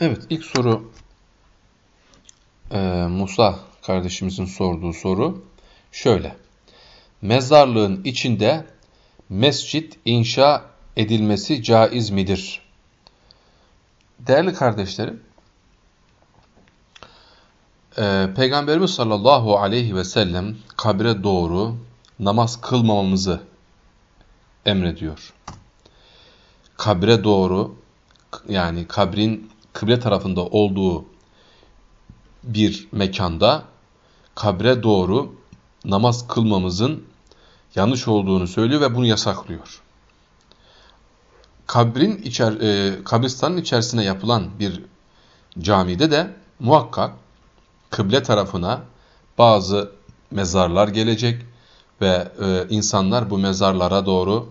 Evet ilk soru e, Musa kardeşimizin sorduğu soru şöyle. Mezarlığın içinde mescit inşa edilmesi caiz midir? Değerli kardeşlerim, e, Peygamberimiz sallallahu aleyhi ve sellem kabre doğru namaz kılmamamızı emrediyor. Kabre doğru yani kabrin kıble tarafında olduğu bir mekanda kabre doğru namaz kılmamızın yanlış olduğunu söylüyor ve bunu yasaklıyor. Kabrin içer, e, kabristanın içerisine yapılan bir camide de muhakkak kıble tarafına bazı mezarlar gelecek ve e, insanlar bu mezarlara doğru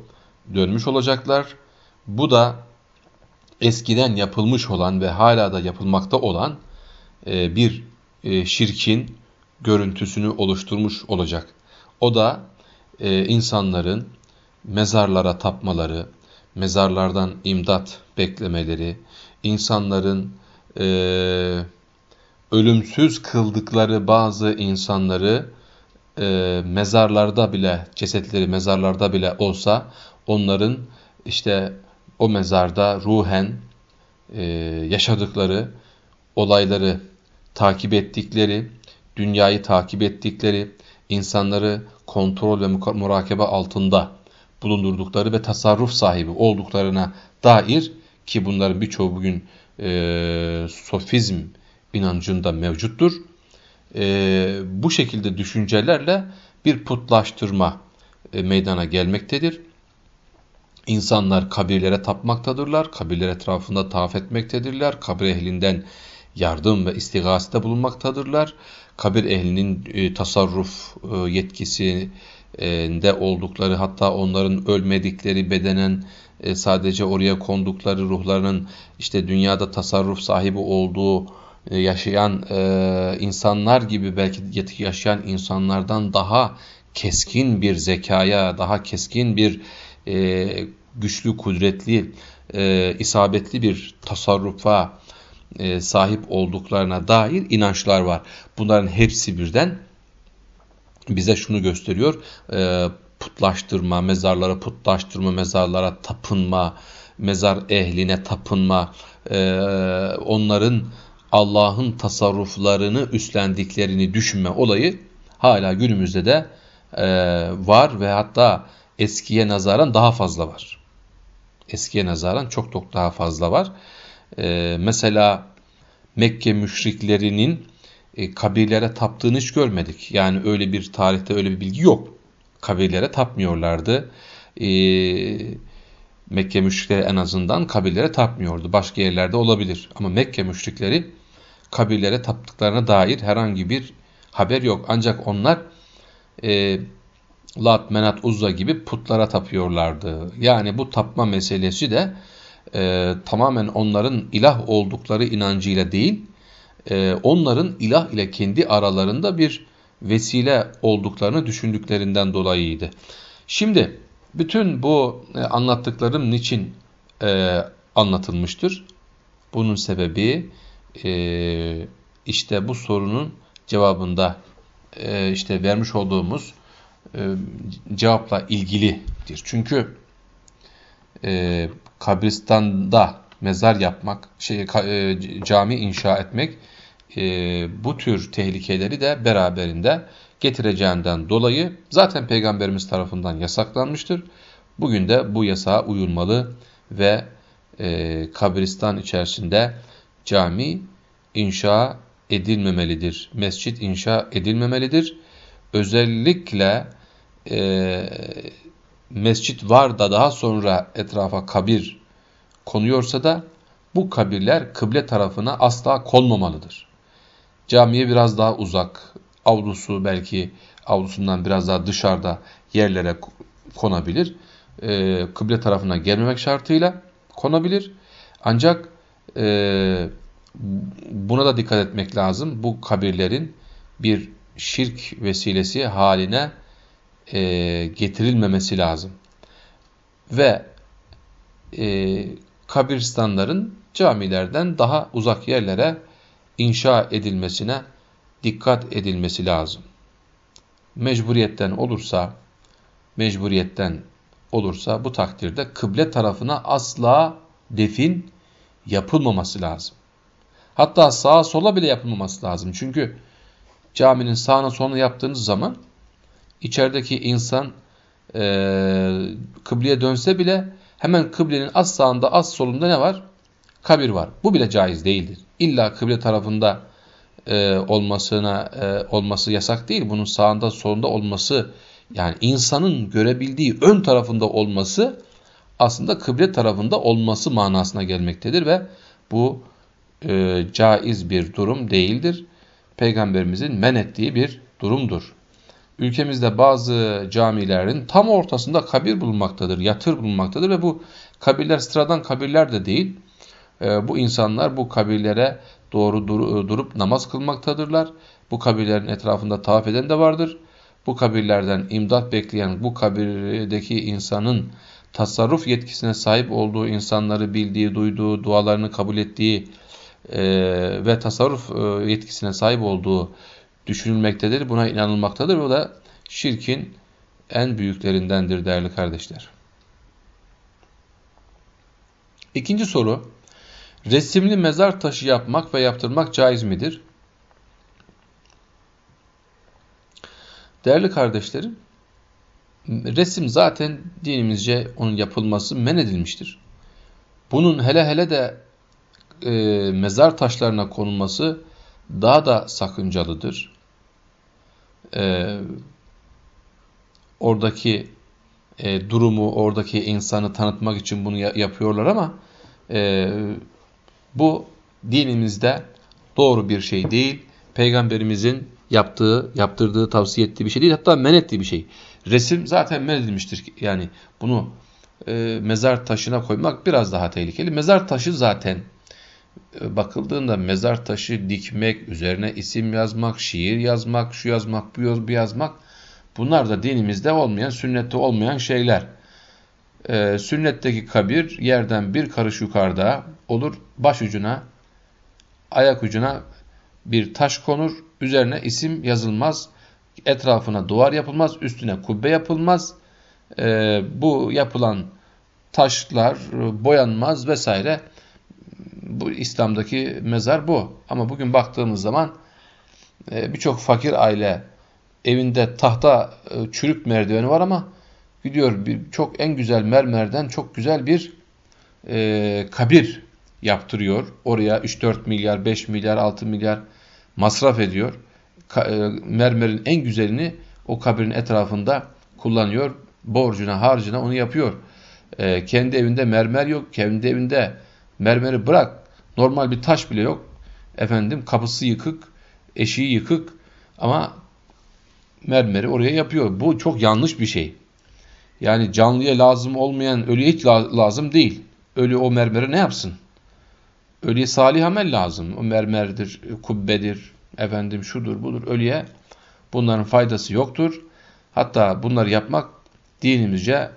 dönmüş olacaklar. Bu da eskiden yapılmış olan ve hala da yapılmakta olan e, bir e, şirkin görüntüsünü oluşturmuş olacak. O da e, insanların mezarlara tapmaları, mezarlardan imdat beklemeleri, insanların e, ölümsüz kıldıkları bazı insanları mezarlarda bile, cesetleri mezarlarda bile olsa onların işte o mezarda ruhen e, yaşadıkları olayları takip ettikleri, dünyayı takip ettikleri, insanları kontrol ve murakabe altında bulundurdukları ve tasarruf sahibi olduklarına dair ki bunların birçoğu bugün e, sofizm inancında mevcuttur. E, bu şekilde düşüncelerle bir putlaştırma e, meydana gelmektedir. İnsanlar kabirlere tapmaktadırlar, kabirler etrafında tavaf etmektedirler, kabir ehlinden yardım ve istigasede bulunmaktadırlar. Kabir ehlinin e, tasarruf e, yetkisinde oldukları hatta onların ölmedikleri bedenen e, sadece oraya kondukları ruhlarının işte dünyada tasarruf sahibi olduğu e, yaşayan e, insanlar gibi belki yaşayan insanlardan daha keskin bir zekaya, daha keskin bir e, güçlü, kudretli, e, isabetli bir tasarrufa e, sahip olduklarına dair inançlar var. Bunların hepsi birden bize şunu gösteriyor. E, putlaştırma, mezarlara putlaştırma, mezarlara tapınma, mezar ehline tapınma, e, onların Allah'ın tasarruflarını üstlendiklerini düşünme olayı hala günümüzde de e, var ve hatta eskiye nazaran daha fazla var. Eskiye nazaran çok çok daha fazla var. E, mesela Mekke müşriklerinin e, kabirlere taptığını hiç görmedik. Yani öyle bir tarihte öyle bir bilgi yok. Kabirlere tapmıyorlardı. E, Mekke müşrikleri en azından kabirlere tapmıyordu. Başka yerlerde olabilir. Ama Mekke müşrikleri kabirlere taptıklarına dair herhangi bir haber yok. Ancak onlar e, Lat, Menat, Uzza gibi putlara tapıyorlardı. Yani bu tapma meselesi de e, tamamen onların ilah oldukları inancıyla değil, e, onların ilah ile kendi aralarında bir vesile olduklarını düşündüklerinden dolayıydı. Şimdi bütün bu e, anlattıklarım niçin e, anlatılmıştır? Bunun sebebi e, işte bu sorunun cevabında e, işte vermiş olduğumuz e, cevapla ilgilidir. Çünkü e, kabristanda mezar yapmak, şey, e, cami inşa etmek e, bu tür tehlikeleri de beraberinde getireceğinden dolayı zaten Peygamberimiz tarafından yasaklanmıştır. Bugün de bu yasağa uyulmalı ve e, kabristan içerisinde cami inşa edilmemelidir. Mescit inşa edilmemelidir. Özellikle e, mescit var da daha sonra etrafa kabir konuyorsa da bu kabirler kıble tarafına asla konmamalıdır. Camiye biraz daha uzak, avlusu belki avlusundan biraz daha dışarıda yerlere konabilir. E, kıble tarafına gelmemek şartıyla konabilir. Ancak e, buna da dikkat etmek lazım. Bu kabirlerin bir şirk vesilesi haline e, getirilmemesi lazım. Ve e, kabirstanların camilerden daha uzak yerlere inşa edilmesine dikkat edilmesi lazım. Mecburiyetten olursa, mecburiyetten olursa bu takdirde kıble tarafına asla defin yapılmaması lazım. Hatta sağa sola bile yapılmaması lazım. Çünkü caminin sağına soluna yaptığınız zaman içerideki insan e, kıbleye dönse bile hemen kıblenin az sağında az solunda ne var? Kabir var. Bu bile caiz değildir. İlla kıble tarafında e, olmasına e, olması yasak değil. Bunun sağında solunda olması yani insanın görebildiği ön tarafında olması aslında kıble tarafında olması manasına gelmektedir ve bu e, caiz bir durum değildir. Peygamberimizin men ettiği bir durumdur. Ülkemizde bazı camilerin tam ortasında kabir bulunmaktadır, yatır bulunmaktadır ve bu kabirler sıradan kabirler de değil. E, bu insanlar bu kabirlere doğru dur durup namaz kılmaktadırlar. Bu kabirlerin etrafında tavaf eden de vardır. Bu kabirlerden imdat bekleyen bu kabirdeki insanın tasarruf yetkisine sahip olduğu insanları bildiği, duyduğu, dualarını kabul ettiği e, ve tasarruf e, yetkisine sahip olduğu düşünülmektedir. Buna inanılmaktadır. Bu da şirkin en büyüklerindendir değerli kardeşler. İkinci soru. Resimli mezar taşı yapmak ve yaptırmak caiz midir? Değerli kardeşlerim, resim zaten dinimizce onun yapılması men edilmiştir. Bunun hele hele de e, mezar taşlarına konulması daha da sakıncalıdır. E, oradaki e, durumu, oradaki insanı tanıtmak için bunu yapıyorlar ama e, bu dinimizde doğru bir şey değil. Peygamberimizin yaptığı, yaptırdığı, tavsiye ettiği bir şey değil. Hatta men ettiği bir şey. Resim zaten men edilmiştir. Yani bunu e, mezar taşına koymak biraz daha tehlikeli. Mezar taşı zaten bakıldığında mezar taşı dikmek, üzerine isim yazmak, şiir yazmak, şu yazmak, bu, yazmak bunlar da dinimizde olmayan, sünnette olmayan şeyler. E, sünnetteki kabir yerden bir karış yukarıda olur. Baş ucuna, ayak ucuna bir taş konur. Üzerine isim yazılmaz. Etrafına duvar yapılmaz. Üstüne kubbe yapılmaz. E, bu yapılan taşlar boyanmaz vesaire. Bu İslam'daki mezar bu. Ama bugün baktığımız zaman e, birçok fakir aile evinde tahta e, çürük merdiveni var ama gidiyor bir, çok en güzel mermerden çok güzel bir e, kabir yaptırıyor. Oraya 3-4 milyar, 5 milyar, 6 milyar masraf ediyor. Ka, e, mermerin en güzelini o kabirin etrafında kullanıyor. Borcuna, harcına onu yapıyor. E, kendi evinde mermer yok. Kendi evinde mermeri bırak. Normal bir taş bile yok. Efendim kapısı yıkık, eşiği yıkık ama mermeri oraya yapıyor. Bu çok yanlış bir şey. Yani canlıya lazım olmayan ölüye hiç lazım değil. Ölü o mermeri ne yapsın? Ölüye salih amel lazım. O mermerdir, kubbedir, efendim şudur budur. Ölüye bunların faydası yoktur. Hatta bunları yapmak dinimizce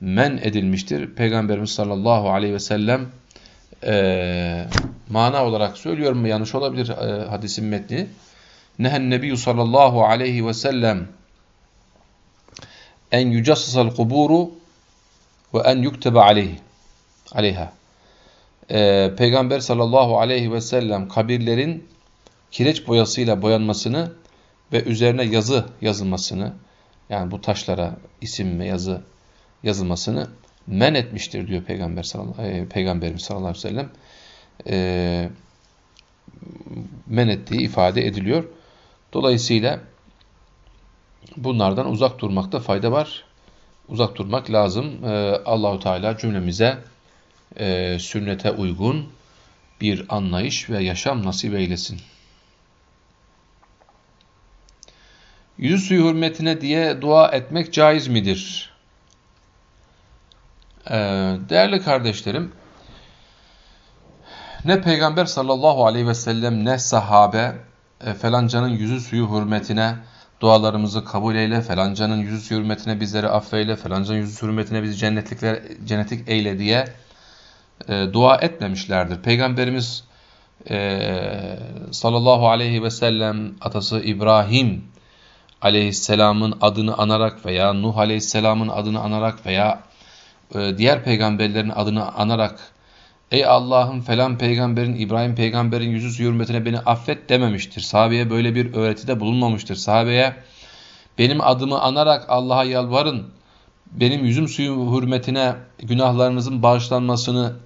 men edilmiştir. Peygamberimiz sallallahu aleyhi ve sellem e, mana olarak söylüyorum mu yanlış olabilir e, hadisin metni. Nehen nebiyyü sallallahu aleyhi ve sellem en yücassasal kuburu ve en yuktebe aleyhi aleyha. Ee, Peygamber sallallahu aleyhi ve sellem kabirlerin kireç boyasıyla boyanmasını ve üzerine yazı yazılmasını yani bu taşlara isim ve yazı yazılmasını men etmiştir diyor Peygamber sallallahu, e, Peygamberimiz sallallahu aleyhi ve sellem. E, men ettiği ifade ediliyor. Dolayısıyla bunlardan uzak durmakta fayda var. Uzak durmak lazım. Ee, Allahu Teala cümlemize e, sünnete uygun bir anlayış ve yaşam nasip eylesin. Yüzü suyu hürmetine diye dua etmek caiz midir? Ee, değerli kardeşlerim, ne Peygamber sallallahu aleyhi ve sellem ne sahabe e, felancanın yüzü suyu hürmetine dualarımızı kabul eyle, felancanın yüzü hürmetine bizleri affeyle, felancanın yüzü hürmetine bizi cennetlikler, cennetlik eyle diye e, dua etmemişlerdir. Peygamberimiz e, sallallahu aleyhi ve sellem atası İbrahim aleyhisselamın adını anarak veya Nuh aleyhisselamın adını anarak veya diğer peygamberlerin adını anarak ey Allah'ım falan peygamberin İbrahim peygamberin yüzü hürmetine beni affet dememiştir. Sahabeye böyle bir öğretide bulunmamıştır. Sahabeye benim adımı anarak Allah'a yalvarın benim yüzüm suyu hürmetine günahlarınızın bağışlanmasını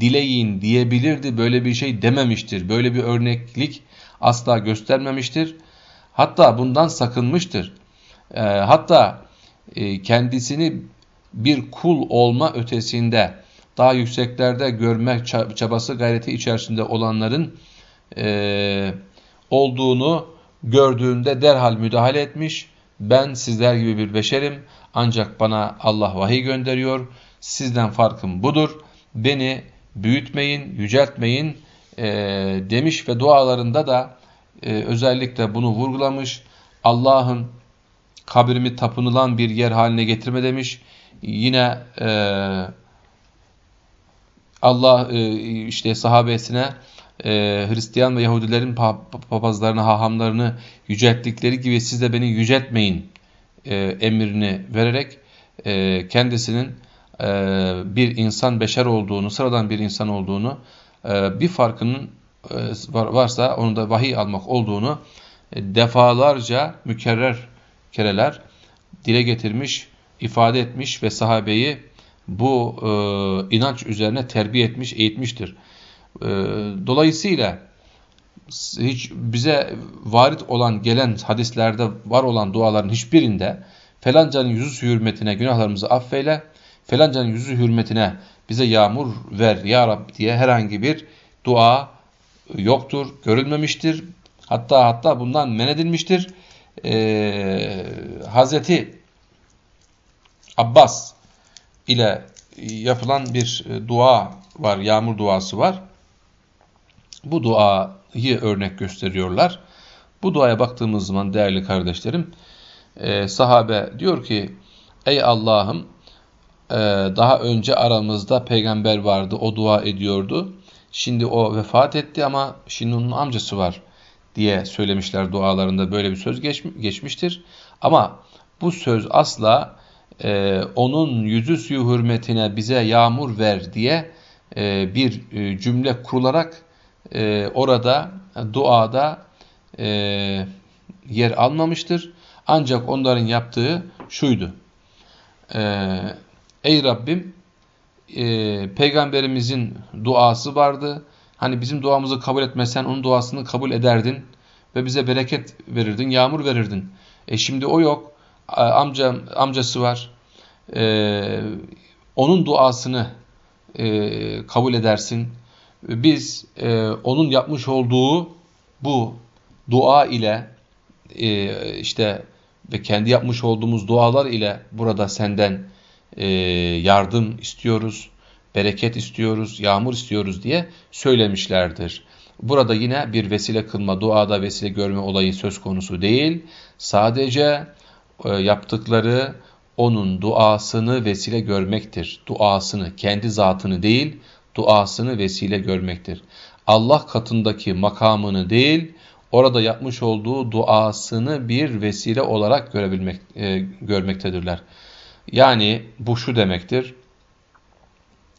dileyin diyebilirdi. Böyle bir şey dememiştir. Böyle bir örneklik asla göstermemiştir. Hatta bundan sakınmıştır. E, hatta e, kendisini bir kul olma ötesinde daha yükseklerde görmek çabası gayreti içerisinde olanların e, olduğunu gördüğünde derhal müdahale etmiş. Ben sizler gibi bir beşerim ancak bana Allah vahiy gönderiyor. Sizden farkım budur. Beni büyütmeyin, yüceltmeyin e, demiş ve dualarında da e, özellikle bunu vurgulamış. Allah'ım kabrimi tapınılan bir yer haline getirme demiş. Yine e, Allah e, işte sahabesine e, Hristiyan ve Yahudilerin papazlarını, hahamlarını yücelttikleri gibi siz de beni yüceltmeyin e, emrini vererek e, kendisinin e, bir insan beşer olduğunu, sıradan bir insan olduğunu, e, bir farkının e, varsa onu da vahiy almak olduğunu e, defalarca mükerrer kereler dile getirmiş, ifade etmiş ve sahabeyi bu e, inanç üzerine terbiye etmiş, eğitmiştir. E, dolayısıyla hiç bize varit olan, gelen hadislerde var olan duaların hiçbirinde felancanın yüzü hürmetine günahlarımızı affeyle, felancanın yüzü hürmetine bize yağmur ver ya Rabbi diye herhangi bir dua yoktur, görülmemiştir. Hatta hatta bundan men edilmiştir. Ee, Hazreti Abbas ile yapılan bir dua var, yağmur duası var. Bu duayı örnek gösteriyorlar. Bu duaya baktığımız zaman değerli kardeşlerim, e, sahabe diyor ki, ey Allah'ım e, daha önce aramızda peygamber vardı, o dua ediyordu. Şimdi o vefat etti ama şimdi onun amcası var diye söylemişler dualarında böyle bir söz geç, geçmiştir. Ama bu söz asla e, onun yüzü suyu hürmetine bize yağmur ver diye e, bir e, cümle kurularak e, orada duada e, yer almamıştır. Ancak onların yaptığı şuydu. E, Ey Rabbim e, peygamberimizin duası vardı. Hani bizim duamızı kabul etmesen onun duasını kabul ederdin ve bize bereket verirdin, yağmur verirdin. E şimdi o yok. Amca, amcası var. E, onun duasını e, kabul edersin. Biz e, onun yapmış olduğu bu dua ile e, işte ve kendi yapmış olduğumuz dualar ile burada senden e, yardım istiyoruz, bereket istiyoruz, yağmur istiyoruz diye söylemişlerdir. Burada yine bir vesile kılma, duada vesile görme olayı söz konusu değil. Sadece yaptıkları onun duasını vesile görmektir. Duasını, kendi zatını değil, duasını vesile görmektir. Allah katındaki makamını değil, orada yapmış olduğu duasını bir vesile olarak görebilmek, e, görmektedirler. Yani bu şu demektir.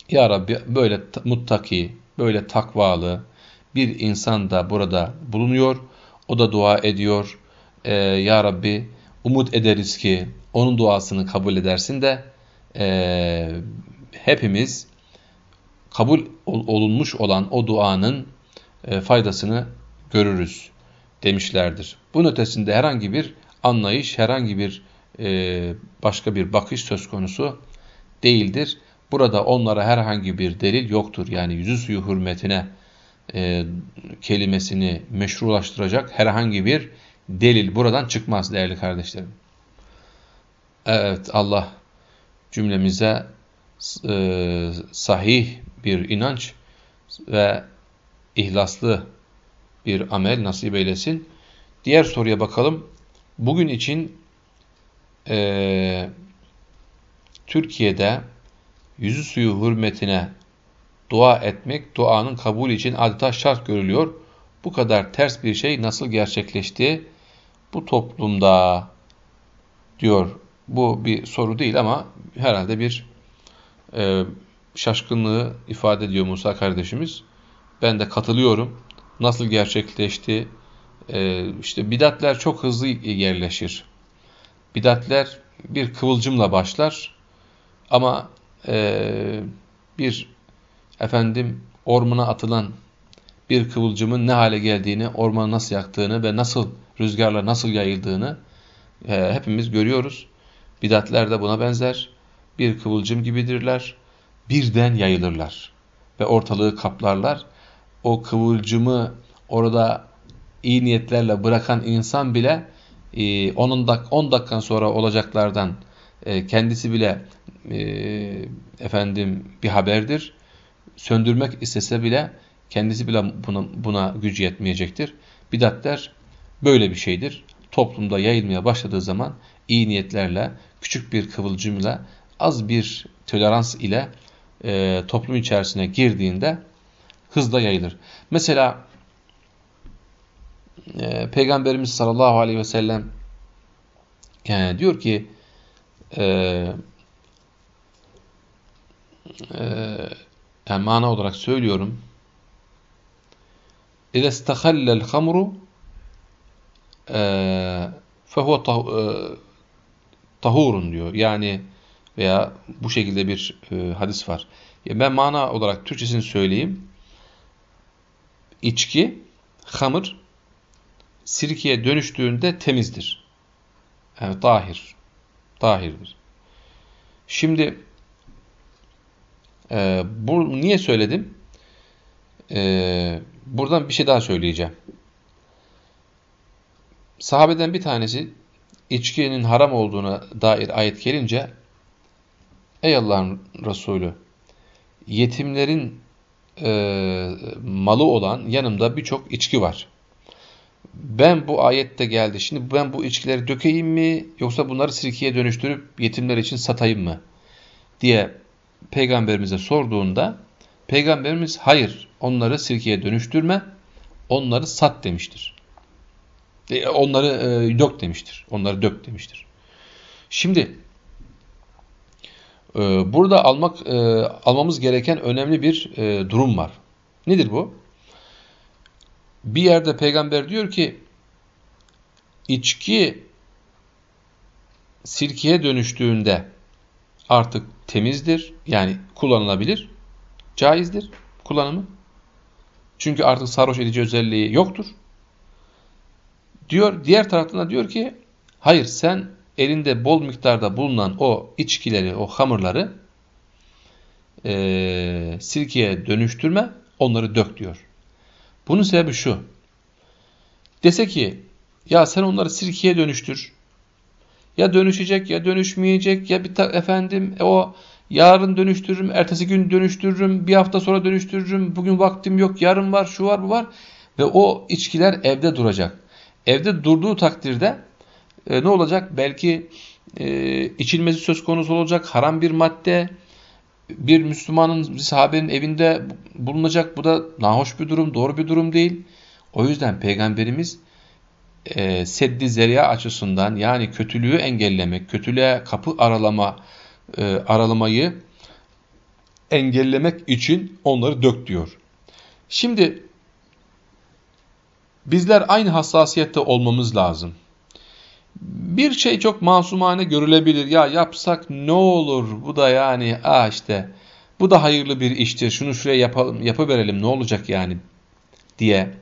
Ya Rabbi böyle muttaki, böyle takvalı bir insan da burada bulunuyor. O da dua ediyor. Ee, ya Rabbi umut ederiz ki onun duasını kabul edersin de e, hepimiz kabul olunmuş olan o duanın e, faydasını görürüz demişlerdir. Bunun ötesinde herhangi bir anlayış, herhangi bir e, başka bir bakış söz konusu değildir. Burada onlara herhangi bir delil yoktur. Yani yüzü suyu hürmetine e, kelimesini meşrulaştıracak herhangi bir delil buradan çıkmaz değerli kardeşlerim. Evet Allah cümlemize e, sahih bir inanç ve ihlaslı bir amel nasip eylesin. Diğer soruya bakalım. Bugün için e, Türkiye'de yüzü suyu hürmetine dua etmek duanın kabul için adeta şart görülüyor. Bu kadar ters bir şey nasıl gerçekleşti bu toplumda diyor. Bu bir soru değil ama herhalde bir e, şaşkınlığı ifade ediyor Musa kardeşimiz. Ben de katılıyorum. Nasıl gerçekleşti? E, işte bidatler çok hızlı yerleşir. Bidatler bir kıvılcımla başlar ama e, bir efendim ormana atılan bir kıvılcımın ne hale geldiğini, ormanı nasıl yaktığını ve nasıl rüzgarla nasıl yayıldığını e, hepimiz görüyoruz. Bidatler de buna benzer. Bir kıvılcım gibidirler. Birden yayılırlar ve ortalığı kaplarlar. O kıvılcımı orada iyi niyetlerle bırakan insan bile 10 dak 10 dakikan sonra olacaklardan e, kendisi bile e, efendim bir haberdir. Söndürmek istese bile kendisi bile buna, buna gücü yetmeyecektir. Bidatler böyle bir şeydir. Toplumda yayılmaya başladığı zaman iyi niyetlerle, küçük bir kıvılcımla, az bir tolerans ile e, toplum içerisine girdiğinde hızla yayılır. Mesela e, Peygamberimiz sallallahu aleyhi ve sellem yani diyor ki e, e, yani mana olarak söylüyorum اِذَا اسْتَخَلَّ الْخَمْرُ ee, fehuve e, tahurun diyor. Yani veya bu şekilde bir e, hadis var. Ben mana olarak Türkçesini söyleyeyim. İçki, hamur sirkiye dönüştüğünde temizdir. Yani tahir. Tahirdir. Şimdi e, bu niye söyledim? E, buradan bir şey daha söyleyeceğim. Sahabeden bir tanesi içkinin haram olduğuna dair ayet gelince Ey Allah'ın Resulü yetimlerin e, malı olan yanımda birçok içki var. Ben bu ayette geldi. Şimdi ben bu içkileri dökeyim mi yoksa bunları sirkeye dönüştürüp yetimler için satayım mı? diye peygamberimize sorduğunda peygamberimiz hayır onları sirkeye dönüştürme onları sat demiştir. E, onları e, dök demiştir. Onları dök demiştir. Şimdi e, burada almak e, almamız gereken önemli bir e, durum var. Nedir bu? Bir yerde peygamber diyor ki içki sirkeye dönüştüğünde artık temizdir. Yani kullanılabilir. Caizdir kullanımı. Çünkü artık sarhoş edici özelliği yoktur. Diyor, diğer taraftan diyor ki hayır sen elinde bol miktarda bulunan o içkileri, o hamurları e, sirkeye dönüştürme, onları dök diyor. Bunun sebebi şu. Dese ki ya sen onları sirkeye dönüştür. Ya dönüşecek ya dönüşmeyecek ya bir efendim e, o yarın dönüştürürüm, ertesi gün dönüştürürüm, bir hafta sonra dönüştürürüm, bugün vaktim yok, yarın var, şu var, bu var. Ve o içkiler evde duracak. Evde durduğu takdirde e, ne olacak? Belki e, içilmesi söz konusu olacak haram bir madde, bir Müslümanın, bir sahabenin evinde bulunacak. Bu da nahoş bir durum, doğru bir durum değil. O yüzden Peygamberimiz e, seddi zeriya açısından yani kötülüğü engellemek, kötülüğe kapı aralama, e, aralamayı engellemek için onları dök diyor. Şimdi bizler aynı hassasiyette olmamız lazım. Bir şey çok masumane görülebilir. Ya yapsak ne olur? Bu da yani ah işte bu da hayırlı bir iştir. Şunu şuraya yapalım, yapıverelim ne olacak yani diye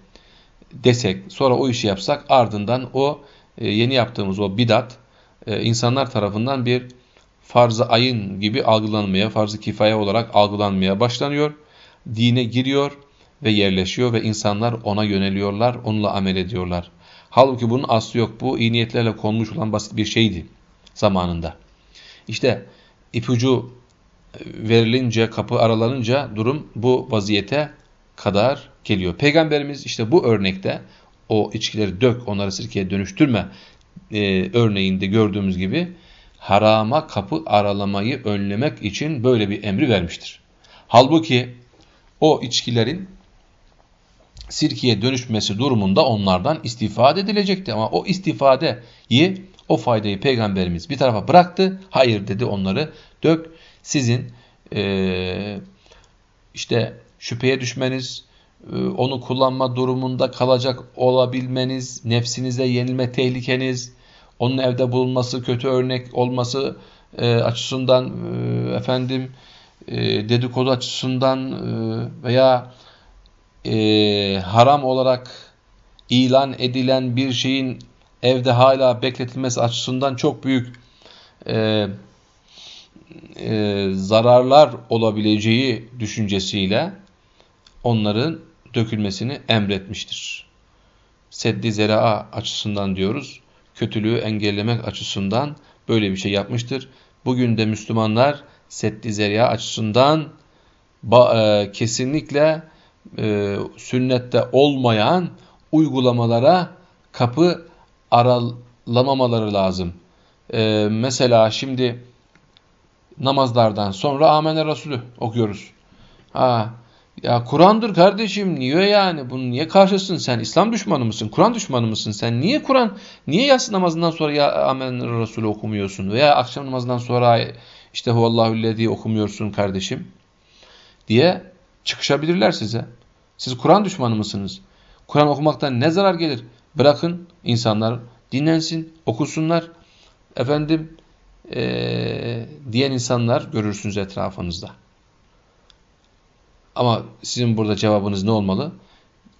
desek sonra o işi yapsak ardından o e, yeni yaptığımız o bidat e, insanlar tarafından bir farz-ı ayın gibi algılanmaya, farz-ı kifaya olarak algılanmaya başlanıyor. Dine giriyor ve yerleşiyor ve insanlar ona yöneliyorlar, onunla amel ediyorlar. Halbuki bunun aslı yok. Bu iyi niyetlerle konmuş olan basit bir şeydi zamanında. İşte ipucu verilince, kapı aralanınca durum bu vaziyete kadar geliyor. Peygamberimiz işte bu örnekte o içkileri dök, onları sirkeye dönüştürme e, örneğinde gördüğümüz gibi harama kapı aralamayı önlemek için böyle bir emri vermiştir. Halbuki o içkilerin sirkeye dönüşmesi durumunda onlardan istifade edilecekti. Ama o istifadeyi, o faydayı Peygamberimiz bir tarafa bıraktı. Hayır dedi onları dök. Sizin e, işte şüpheye düşmeniz, e, onu kullanma durumunda kalacak olabilmeniz, nefsinize yenilme tehlikeniz, onun evde bulunması, kötü örnek olması e, açısından e, efendim e, dedikodu açısından e, veya e, haram olarak ilan edilen bir şeyin evde hala bekletilmesi açısından çok büyük e, e, zararlar olabileceği düşüncesiyle onların dökülmesini emretmiştir. Seddi zeraa açısından diyoruz, kötülüğü engellemek açısından böyle bir şey yapmıştır. Bugün de Müslümanlar seddi zeraa açısından e, kesinlikle e, sünnette olmayan uygulamalara kapı aralamamaları lazım. E, mesela şimdi namazlardan sonra Amener Resulü okuyoruz. Ha, ya Kur'an'dır kardeşim niye yani? Bunu niye karşısın sen? İslam düşmanı mısın? Kur'an düşmanı mısın sen? Niye Kur'an niye yatsı namazından sonra ya Amener Resulü okumuyorsun? Veya akşam namazından sonra işte huvallahüllezi okumuyorsun kardeşim diye çıkışabilirler size. Siz Kur'an düşmanı mısınız? Kur'an okumaktan ne zarar gelir? Bırakın insanlar dinlensin, okusunlar. Efendim ee, diyen insanlar görürsünüz etrafınızda. Ama sizin burada cevabınız ne olmalı?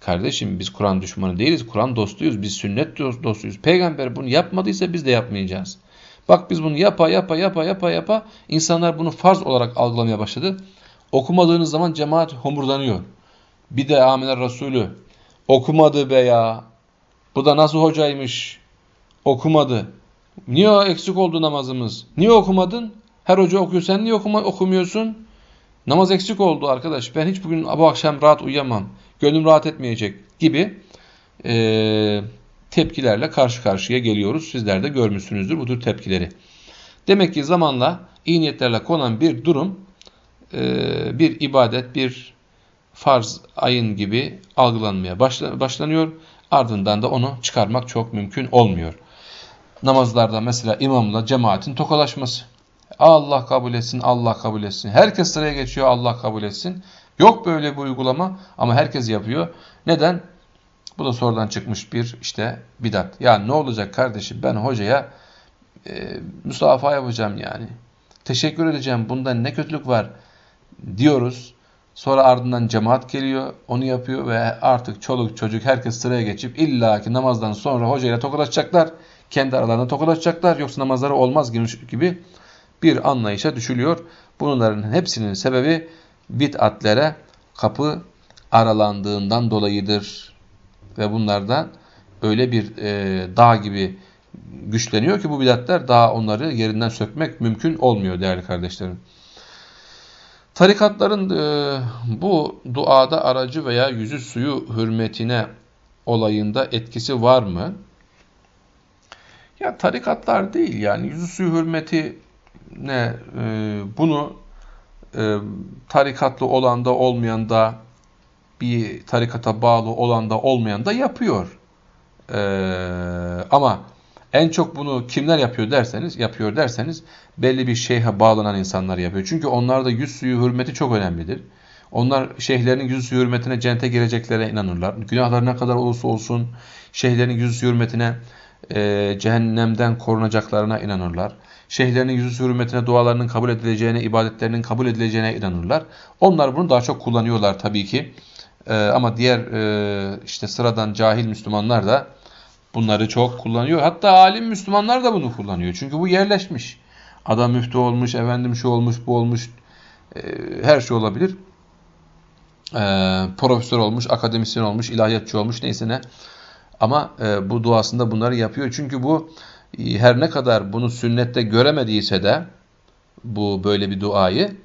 Kardeşim biz Kur'an düşmanı değiliz. Kur'an dostuyuz. Biz sünnet dostuyuz. Peygamber bunu yapmadıysa biz de yapmayacağız. Bak biz bunu yapa yapa yapa yapa yapa insanlar bunu farz olarak algılamaya başladı. Okumadığınız zaman cemaat homurdanıyor. Bir de Aminer Resulü okumadı be ya. Bu da nasıl hocaymış? Okumadı. Niye eksik oldu namazımız? Niye okumadın? Her hoca okuyor. Sen niye okuma, okumuyorsun? Namaz eksik oldu arkadaş. Ben hiç bugün bu akşam rahat uyuyamam. Gönlüm rahat etmeyecek gibi e, tepkilerle karşı karşıya geliyoruz. Sizler de görmüşsünüzdür bu tür tepkileri. Demek ki zamanla iyi niyetlerle konan bir durum, bir ibadet, bir farz ayın gibi algılanmaya başlanıyor. Ardından da onu çıkarmak çok mümkün olmuyor. Namazlarda mesela imamla cemaatin tokalaşması. Allah kabul etsin, Allah kabul etsin. Herkes sıraya geçiyor, Allah kabul etsin. Yok böyle bir uygulama ama herkes yapıyor. Neden? Bu da sonradan çıkmış bir işte bidat. Ya ne olacak kardeşim ben hocaya e, müsafa yapacağım yani. Teşekkür edeceğim bunda ne kötülük var diyoruz. Sonra ardından cemaat geliyor, onu yapıyor ve artık çoluk çocuk herkes sıraya geçip illaki namazdan sonra hocayla tokalaşacaklar. Kendi aralarında tokalaşacaklar yoksa namazları olmaz gibi bir anlayışa düşülüyor. Bunların hepsinin sebebi bid'atlere kapı aralandığından dolayıdır. Ve bunlardan öyle bir e, dağ gibi güçleniyor ki bu bidatler daha onları yerinden sökmek mümkün olmuyor değerli kardeşlerim. Tarikatların e, bu duada aracı veya yüzü suyu hürmetine olayında etkisi var mı? Ya tarikatlar değil yani yüzü suyu hürmeti ne e, bunu e, tarikatlı olan da olmayan da bir tarikata bağlı olan da olmayan da yapıyor. E, ama en çok bunu kimler yapıyor derseniz, yapıyor derseniz belli bir şeyhe bağlanan insanlar yapıyor. Çünkü onlarda yüz suyu hürmeti çok önemlidir. Onlar şeyhlerin yüz suyu hürmetine cennete gireceklerine inanırlar. Günahları ne kadar olursa olsun şeyhlerin yüz suyu hürmetine e, cehennemden korunacaklarına inanırlar. Şeyhlerinin yüz suyu hürmetine dualarının kabul edileceğine, ibadetlerinin kabul edileceğine inanırlar. Onlar bunu daha çok kullanıyorlar tabii ki. E, ama diğer e, işte sıradan cahil Müslümanlar da bunları çok kullanıyor. Hatta alim Müslümanlar da bunu kullanıyor. Çünkü bu yerleşmiş. Adam müftü olmuş, efendim şu olmuş, bu olmuş. E, her şey olabilir. E, profesör olmuş, akademisyen olmuş, ilahiyatçı olmuş neyse ne. Ama e, bu duasında bunları yapıyor. Çünkü bu e, her ne kadar bunu sünnette göremediyse de bu böyle bir duayı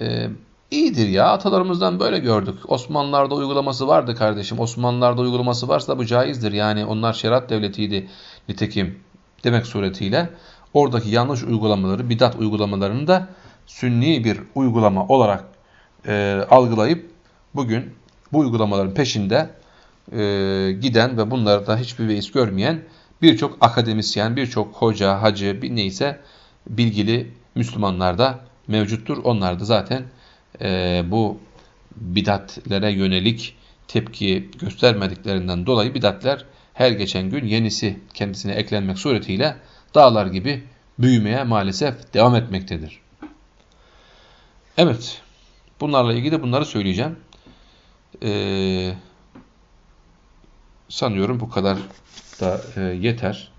e, iyidir ya. Atalarımızdan böyle gördük. Osmanlılar'da uygulaması vardı kardeşim. Osmanlılar'da uygulaması varsa bu caizdir. Yani onlar şeriat devletiydi nitekim demek suretiyle. Oradaki yanlış uygulamaları, bidat uygulamalarını da sünni bir uygulama olarak e, algılayıp bugün bu uygulamaların peşinde e, giden ve bunlarda hiçbir beis görmeyen birçok akademisyen, birçok hoca, hacı, bir neyse bilgili Müslümanlar da mevcuttur. Onlar da zaten e, bu bidatlere yönelik tepki göstermediklerinden dolayı bidatler her geçen gün yenisi kendisine eklenmek suretiyle dağlar gibi büyümeye maalesef devam etmektedir. Evet, bunlarla ilgili bunları söyleyeceğim. Ee, sanıyorum bu kadar da e, yeter.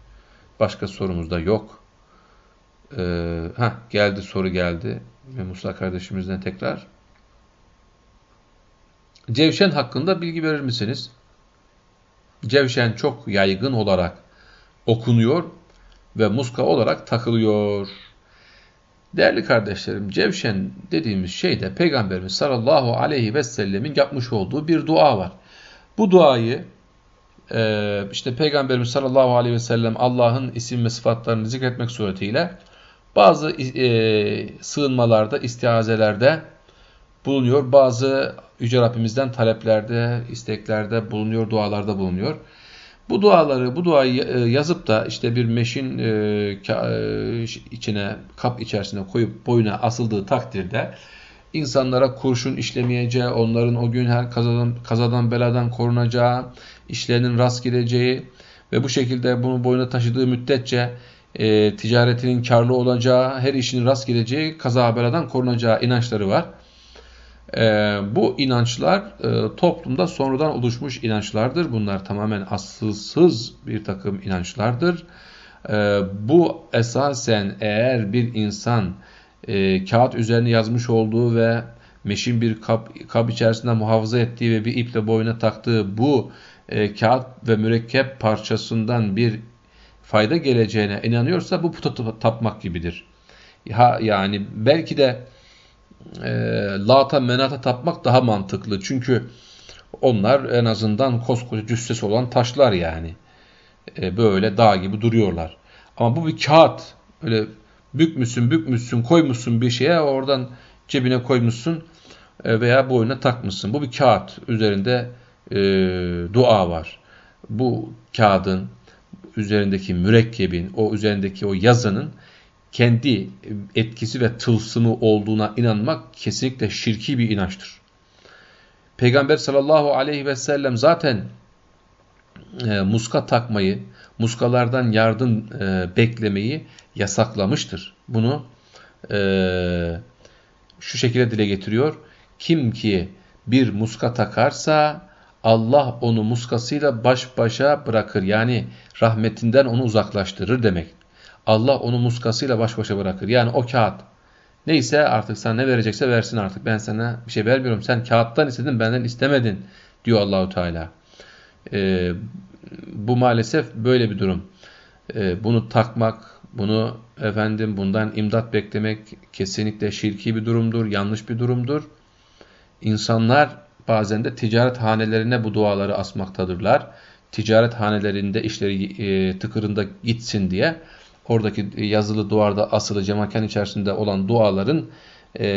Başka sorumuz da yok. Ee, heh, geldi soru geldi. Ve Musa kardeşimizden tekrar. Cevşen hakkında bilgi verir misiniz? Cevşen çok yaygın olarak okunuyor ve muska olarak takılıyor. Değerli kardeşlerim, cevşen dediğimiz şey de Peygamberimiz sallallahu aleyhi ve sellemin yapmış olduğu bir dua var. Bu duayı e, işte Peygamberimiz sallallahu aleyhi ve sellem Allah'ın isim ve sıfatlarını zikretmek suretiyle bazı e, sığınmalarda, istiazelerde bulunuyor. Bazı Yüce Rabbimizden taleplerde, isteklerde bulunuyor, dualarda bulunuyor. Bu duaları, bu duayı e, yazıp da işte bir meşin e, e, içine, kap içerisine koyup boyuna asıldığı takdirde insanlara kurşun işlemeyeceği, onların o gün her kazadan, kazadan beladan korunacağı, işlerinin rast gideceği ve bu şekilde bunu boyuna taşıdığı müddetçe e, ticaretinin karlı olacağı, her işinin rast gideceği, kaza beladan korunacağı inançları var. E, bu inançlar e, toplumda sonradan oluşmuş inançlardır. Bunlar tamamen asılsız bir takım inançlardır. E, bu esasen eğer bir insan e, kağıt üzerine yazmış olduğu ve meşin bir kap, kap içerisinde muhafaza ettiği ve bir iple boyuna taktığı bu e, kağıt ve mürekkep parçasından bir fayda geleceğine inanıyorsa bu puta tapmak gibidir. Ha, yani belki de e, lata menata tapmak daha mantıklı. Çünkü onlar en azından koskoca cüssesi olan taşlar yani. E, böyle dağ gibi duruyorlar. Ama bu bir kağıt. Öyle bükmüşsün bükmüşsün koymuşsun bir şeye oradan cebine koymuşsun e, veya boyuna takmışsın. Bu bir kağıt. Üzerinde e, dua var. Bu kağıdın üzerindeki mürekkebin, o üzerindeki o yazının kendi etkisi ve tılsımı olduğuna inanmak kesinlikle şirki bir inançtır. Peygamber sallallahu aleyhi ve sellem zaten e, muska takmayı, muskalardan yardım e, beklemeyi yasaklamıştır. Bunu e, şu şekilde dile getiriyor. Kim ki bir muska takarsa Allah onu muskasıyla baş başa bırakır. Yani rahmetinden onu uzaklaştırır demek. Allah onu muskasıyla baş başa bırakır. Yani o kağıt neyse artık sana ne verecekse versin artık. Ben sana bir şey vermiyorum. Sen kağıttan istedin benden istemedin diyor Allahu Teala. Ee, bu maalesef böyle bir durum. Ee, bunu takmak, bunu efendim bundan imdat beklemek kesinlikle şirki bir durumdur, yanlış bir durumdur. İnsanlar bazen de ticaret hanelerine bu duaları asmaktadırlar. Ticaret hanelerinde işleri e, tıkırında gitsin diye oradaki yazılı duvarda asılı cemaken içerisinde olan duaların e,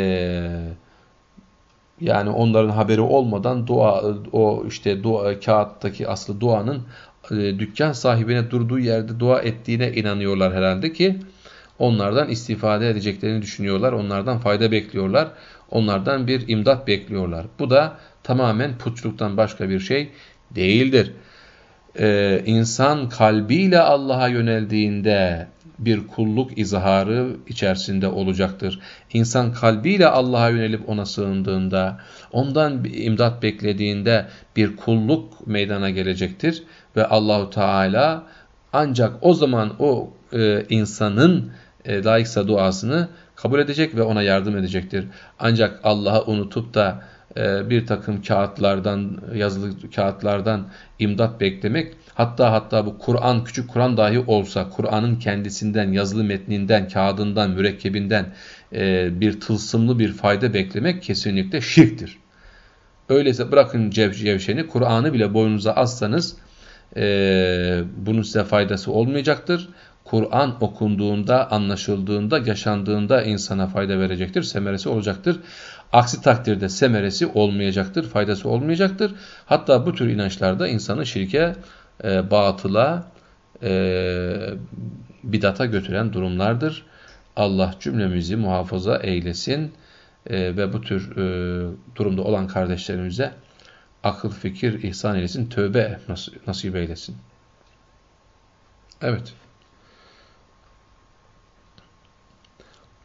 yani onların haberi olmadan dua o işte dua kağıttaki aslı duanın e, dükkan sahibine durduğu yerde dua ettiğine inanıyorlar herhalde ki onlardan istifade edeceklerini düşünüyorlar. Onlardan fayda bekliyorlar. Onlardan bir imdat bekliyorlar. Bu da tamamen putçuluktan başka bir şey değildir. Ee, insan kalbiyle Allah'a yöneldiğinde bir kulluk izharı içerisinde olacaktır. İnsan kalbiyle Allah'a yönelip ona sığındığında, ondan imdat beklediğinde bir kulluk meydana gelecektir ve Allahu Teala ancak o zaman o e, insanın e, layıksa duasını kabul edecek ve ona yardım edecektir. Ancak Allah'ı unutup da bir takım kağıtlardan, yazılı kağıtlardan imdat beklemek, hatta hatta bu Kur'an, küçük Kur'an dahi olsa, Kur'an'ın kendisinden, yazılı metninden, kağıdından, mürekkebinden e, bir tılsımlı bir fayda beklemek kesinlikle şirktir. Öyleyse bırakın cev cevşeni, Kur'an'ı bile boynunuza assanız, e, bunun size faydası olmayacaktır. Kur'an okunduğunda, anlaşıldığında, yaşandığında insana fayda verecektir, semeresi olacaktır. Aksi takdirde semeresi olmayacaktır, faydası olmayacaktır. Hatta bu tür inançlarda insanı şirke, e, batıla, e, bidata götüren durumlardır. Allah cümlemizi muhafaza eylesin e, ve bu tür e, durumda olan kardeşlerimize akıl fikir ihsan eylesin, tövbe nasip eylesin. Evet.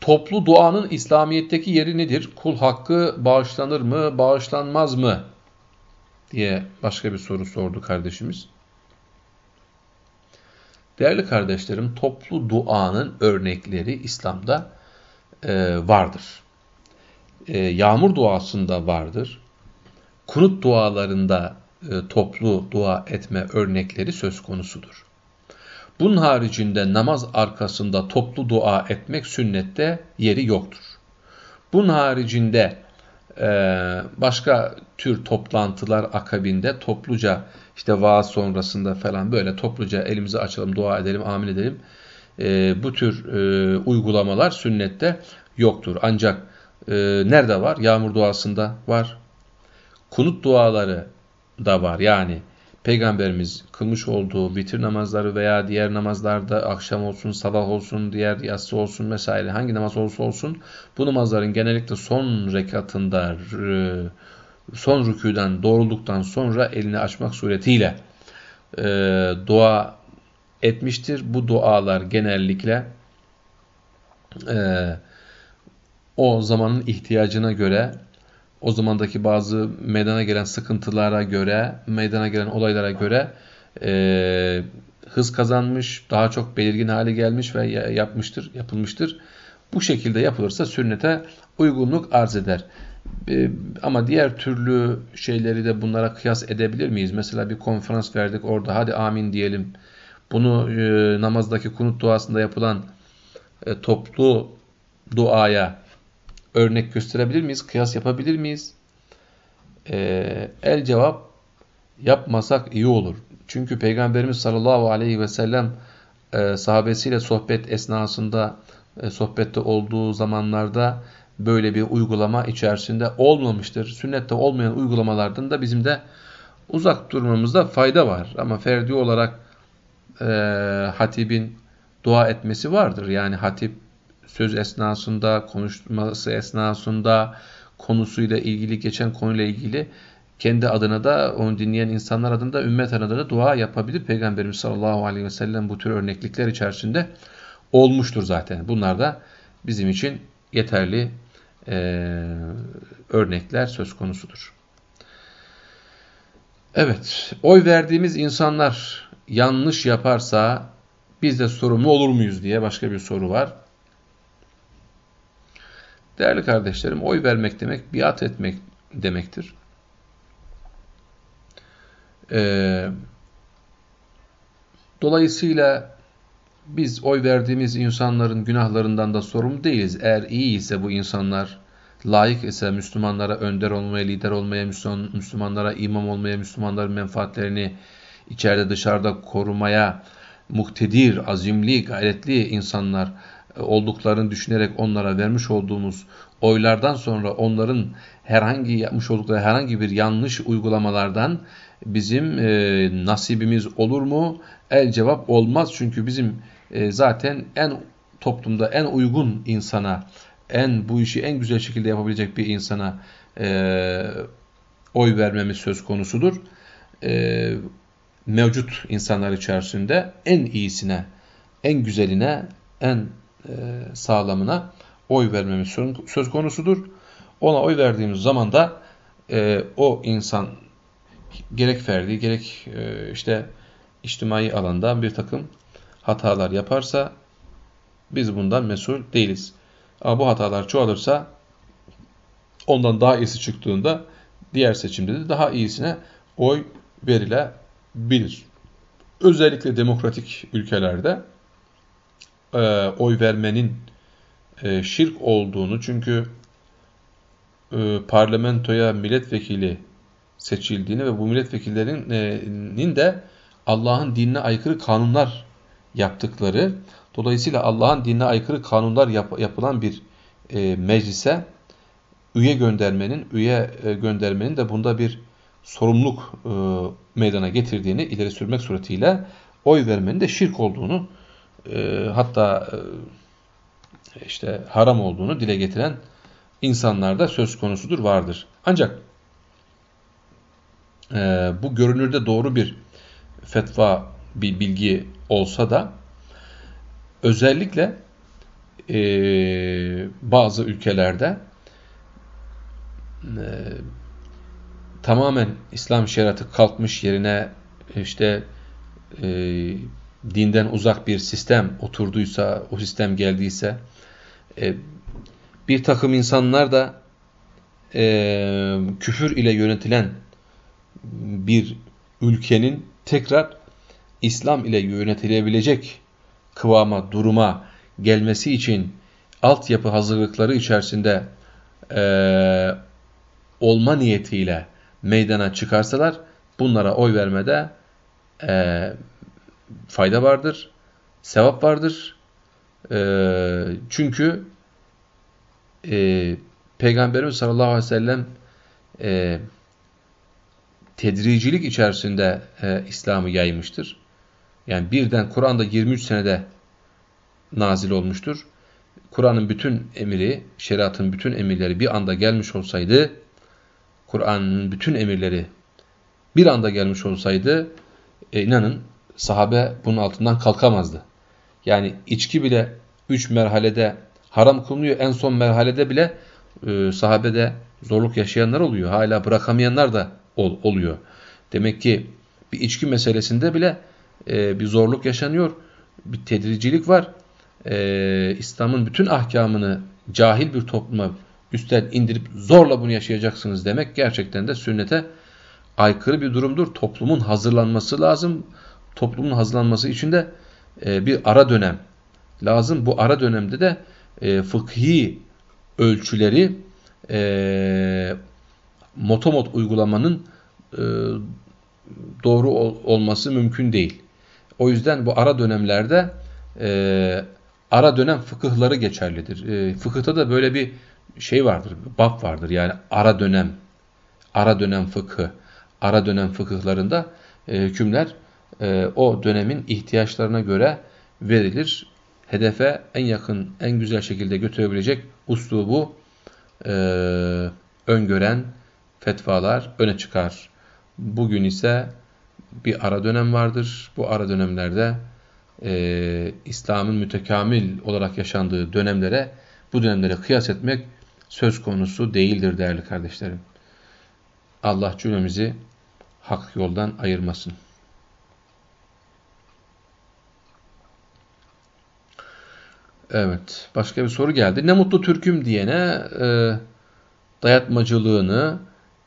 Toplu duanın İslamiyet'teki yeri nedir? Kul hakkı bağışlanır mı, bağışlanmaz mı? diye başka bir soru sordu kardeşimiz. Değerli kardeşlerim, toplu duanın örnekleri İslam'da e, vardır. E, yağmur duasında vardır. Kunut dualarında e, toplu dua etme örnekleri söz konusudur. Bunun haricinde namaz arkasında toplu dua etmek sünnette yeri yoktur. Bunun haricinde e, başka tür toplantılar akabinde topluca işte vaaz sonrasında falan böyle topluca elimizi açalım, dua edelim, amin edelim. E, bu tür e, uygulamalar sünnette yoktur. Ancak nerede var? Yağmur duasında var. Kunut duaları da var. Yani Peygamberimiz kılmış olduğu vitir namazları veya diğer namazlarda akşam olsun, sabah olsun, diğer yatsı olsun vesaire hangi namaz olursa olsun bu namazların genellikle son rekatında son rüküden doğrulduktan sonra elini açmak suretiyle e, dua etmiştir. Bu dualar genellikle e, o zamanın ihtiyacına göre o zamandaki bazı meydana gelen sıkıntılara göre, meydana gelen olaylara göre e, hız kazanmış, daha çok belirgin hale gelmiş ve yapmıştır, yapılmıştır. Bu şekilde yapılırsa sünnete uygunluk arz eder. E, ama diğer türlü şeyleri de bunlara kıyas edebilir miyiz? Mesela bir konferans verdik orada hadi amin diyelim. Bunu e, namazdaki kunut duasında yapılan e, toplu duaya örnek gösterebilir miyiz? Kıyas yapabilir miyiz? Ee, el cevap yapmasak iyi olur. Çünkü Peygamberimiz sallallahu aleyhi ve sellem e, sahabesiyle sohbet esnasında e, sohbette olduğu zamanlarda böyle bir uygulama içerisinde olmamıştır. Sünnette olmayan uygulamalardan da bizim de uzak durmamızda fayda var. Ama ferdi olarak e, hatibin dua etmesi vardır. Yani hatip söz esnasında, konuşması esnasında, konusuyla ilgili, geçen konuyla ilgili kendi adına da, onu dinleyen insanlar adına da, ümmet adına da dua yapabilir. Peygamberimiz sallallahu aleyhi ve sellem bu tür örneklikler içerisinde olmuştur zaten. Bunlar da bizim için yeterli e, örnekler söz konusudur. Evet, oy verdiğimiz insanlar yanlış yaparsa biz de sorumlu olur muyuz diye başka bir soru var. Değerli kardeşlerim, oy vermek demek, biat etmek demektir. Ee, dolayısıyla biz oy verdiğimiz insanların günahlarından da sorumlu değiliz. Eğer iyi ise bu insanlar, layık ise Müslümanlara önder olmaya, lider olmaya, Müslümanlara imam olmaya, Müslümanların menfaatlerini içeride dışarıda korumaya, muhtedir, azimli, gayretli insanlar olduklarını düşünerek onlara vermiş olduğumuz oylardan sonra onların herhangi yapmış oldukları herhangi bir yanlış uygulamalardan bizim e, nasibimiz olur mu? El cevap olmaz çünkü bizim e, zaten en toplumda en uygun insana, en bu işi en güzel şekilde yapabilecek bir insana e, oy vermemiz söz konusudur. E, mevcut insanlar içerisinde en iyisine, en güzeline, en sağlamına oy vermemiz söz konusudur. Ona oy verdiğimiz zaman da e, o insan gerek ferdi gerek e, işte içtimai alanda bir takım hatalar yaparsa biz bundan mesul değiliz. Ama bu hatalar çoğalırsa ondan daha iyisi çıktığında diğer seçimde de daha iyisine oy verilebilir. Özellikle demokratik ülkelerde e, oy vermenin e, şirk olduğunu çünkü e, parlamentoya milletvekili seçildiğini ve bu milletvekillerinin de Allah'ın dinine aykırı kanunlar yaptıkları, dolayısıyla Allah'ın dinine aykırı kanunlar yap, yapılan bir e, meclise üye göndermenin, üye e, göndermenin de bunda bir sorumluluk e, meydana getirdiğini ileri sürmek suretiyle oy vermenin de şirk olduğunu e, hatta e, işte haram olduğunu dile getiren insanlarda söz konusudur, vardır. Ancak e, bu görünürde doğru bir fetva, bir bilgi olsa da özellikle bazı ülkelerde tamamen İslam şeriatı kalkmış yerine işte dinden uzak bir sistem oturduysa, o sistem geldiyse e, bir takım insanlar da e, küfür ile yönetilen bir ülkenin tekrar İslam ile yönetilebilecek kıvama, duruma gelmesi için altyapı hazırlıkları içerisinde e, olma niyetiyle meydana çıkarsalar bunlara oy vermede e, fayda vardır, sevap vardır. E, çünkü e, Peygamberimiz sallallahu aleyhi ve sellem e, tedricilik içerisinde e, İslam'ı yaymıştır. Yani birden Kur'an'da 23 senede nazil olmuştur. Kur'an'ın bütün emiri, şeriatın bütün emirleri bir anda gelmiş olsaydı, Kur'an'ın bütün emirleri bir anda gelmiş olsaydı, e, inanın sahabe bunun altından kalkamazdı. Yani içki bile üç merhalede haram kılınıyor. En son merhalede bile e, sahabede zorluk yaşayanlar oluyor. Hala bırakamayanlar da ol, oluyor. Demek ki bir içki meselesinde bile e, bir zorluk yaşanıyor. Bir tedricilik var. E, İslam'ın bütün ahkamını cahil bir topluma üstten indirip zorla bunu yaşayacaksınız demek gerçekten de sünnete aykırı bir durumdur. Toplumun hazırlanması lazım. Toplumun hazırlanması için de e, bir ara dönem lazım. Bu ara dönemde de e, fıkhi ölçüleri e, motomot uygulamanın e, doğru ol, olması mümkün değil. O yüzden bu ara dönemlerde ara dönem fıkıhları geçerlidir. E, fıkıhta da böyle bir şey vardır, bab vardır. Yani ara dönem, ara dönem fıkhı, ara dönem fıkıhlarında hükümler e, o dönemin ihtiyaçlarına göre verilir. Hedefe en yakın, en güzel şekilde götürebilecek uslubu e, öngören fetvalar öne çıkar. Bugün ise bir ara dönem vardır. Bu ara dönemlerde e, İslam'ın mütekamil olarak yaşandığı dönemlere bu dönemlere kıyas etmek söz konusu değildir değerli kardeşlerim. Allah cümlemizi hak yoldan ayırmasın. Evet. Başka bir soru geldi. Ne mutlu Türk'üm diyene e, dayatmacılığını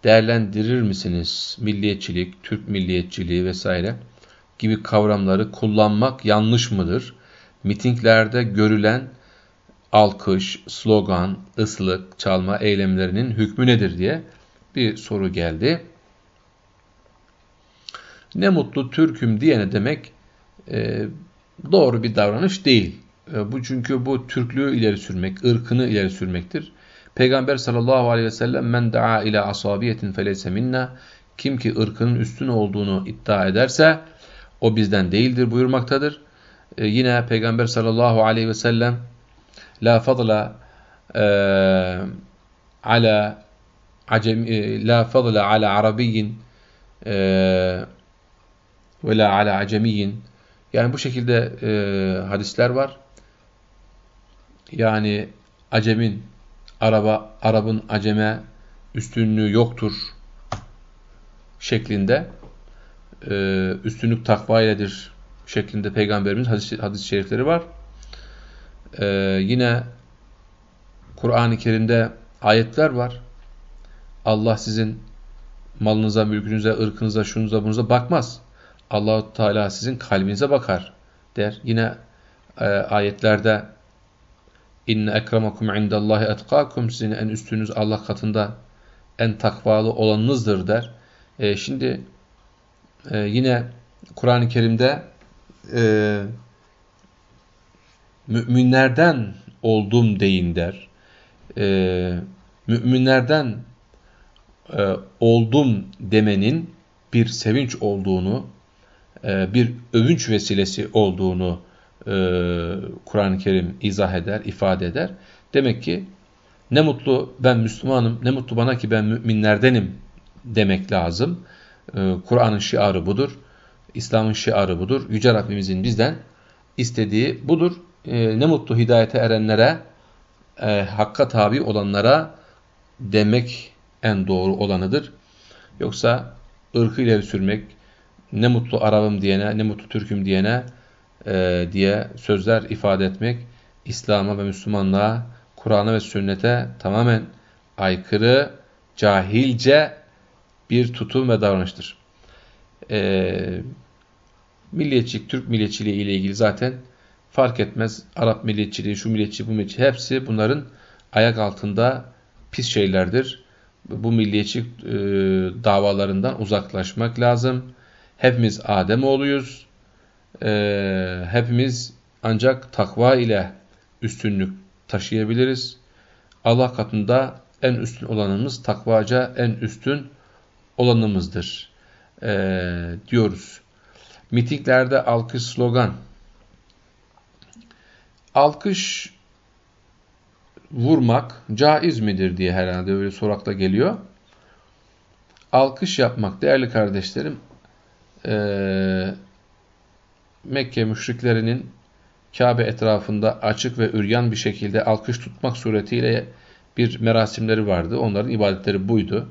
değerlendirir misiniz? Milliyetçilik, Türk milliyetçiliği vesaire gibi kavramları kullanmak yanlış mıdır? Mitinglerde görülen alkış, slogan, ıslık, çalma eylemlerinin hükmü nedir diye bir soru geldi. Ne mutlu Türk'üm diyene demek e, doğru bir davranış değil. E, bu çünkü bu Türklüğü ileri sürmek, ırkını ileri sürmektir. Peygamber sallallahu aleyhi ve sellem men daa ila asabiyetin feleyse minna kim ki ırkının üstün olduğunu iddia ederse o bizden değildir buyurmaktadır. Ee, yine Peygamber sallallahu aleyhi ve sellem la fadla e, ala acem e, la fadla ala arabiyyin e, ve la ala acemiyyin yani bu şekilde e, hadisler var. Yani acemin araba Arap'ın aceme üstünlüğü yoktur şeklinde e, üstünlük takva iledir şeklinde peygamberimiz hadis-i hadis şerifleri var. E, yine Kur'an-ı Kerim'de ayetler var. Allah sizin malınıza, mülkünüze, ırkınıza, şunuza, bunuza bakmaz. allah Teala sizin kalbinize bakar der. Yine e, ayetlerde İnne ekremakum indallahi etkakum sizin en üstünüz Allah katında en takvalı olanınızdır der. E, şimdi e, yine Kur'an-ı Kerim'de e, müminlerden oldum deyin der. E, müminlerden e, oldum demenin bir sevinç olduğunu, e, bir övünç vesilesi olduğunu e, Kur'an-ı Kerim izah eder, ifade eder. Demek ki ne mutlu ben Müslümanım, ne mutlu bana ki ben müminlerdenim demek lazım. E, Kur'an'ın şiarı budur. İslam'ın şiarı budur. Yüce Rabbimizin bizden istediği budur. E, ne mutlu hidayete erenlere, e, hakka tabi olanlara demek en doğru olanıdır. Yoksa ırkı ileri sürmek, ne mutlu Arabım diyene, ne mutlu Türk'üm diyene e, diye sözler ifade etmek, İslam'a ve Müslümanlığa, Kur'an'a ve sünnete tamamen aykırı, cahilce bir tutum ve davranıştır. E, milliyetçilik, Türk milliyetçiliği ile ilgili zaten fark etmez. Arap milliyetçiliği, şu milliyetçiliği, bu milliyetçiliği hepsi bunların ayak altında pis şeylerdir. Bu milliyetçilik e, davalarından uzaklaşmak lazım. Hepimiz Ademoğluyuz. E, hepimiz ancak takva ile üstünlük taşıyabiliriz. Allah katında en üstün olanımız takvaca en üstün olanımızdır e, diyoruz. Mitinglerde alkış slogan. Alkış vurmak caiz midir diye herhalde öyle sorakta geliyor. Alkış yapmak değerli kardeşlerim e, Mekke müşriklerinin Kabe etrafında açık ve üryan bir şekilde alkış tutmak suretiyle bir merasimleri vardı. Onların ibadetleri buydu.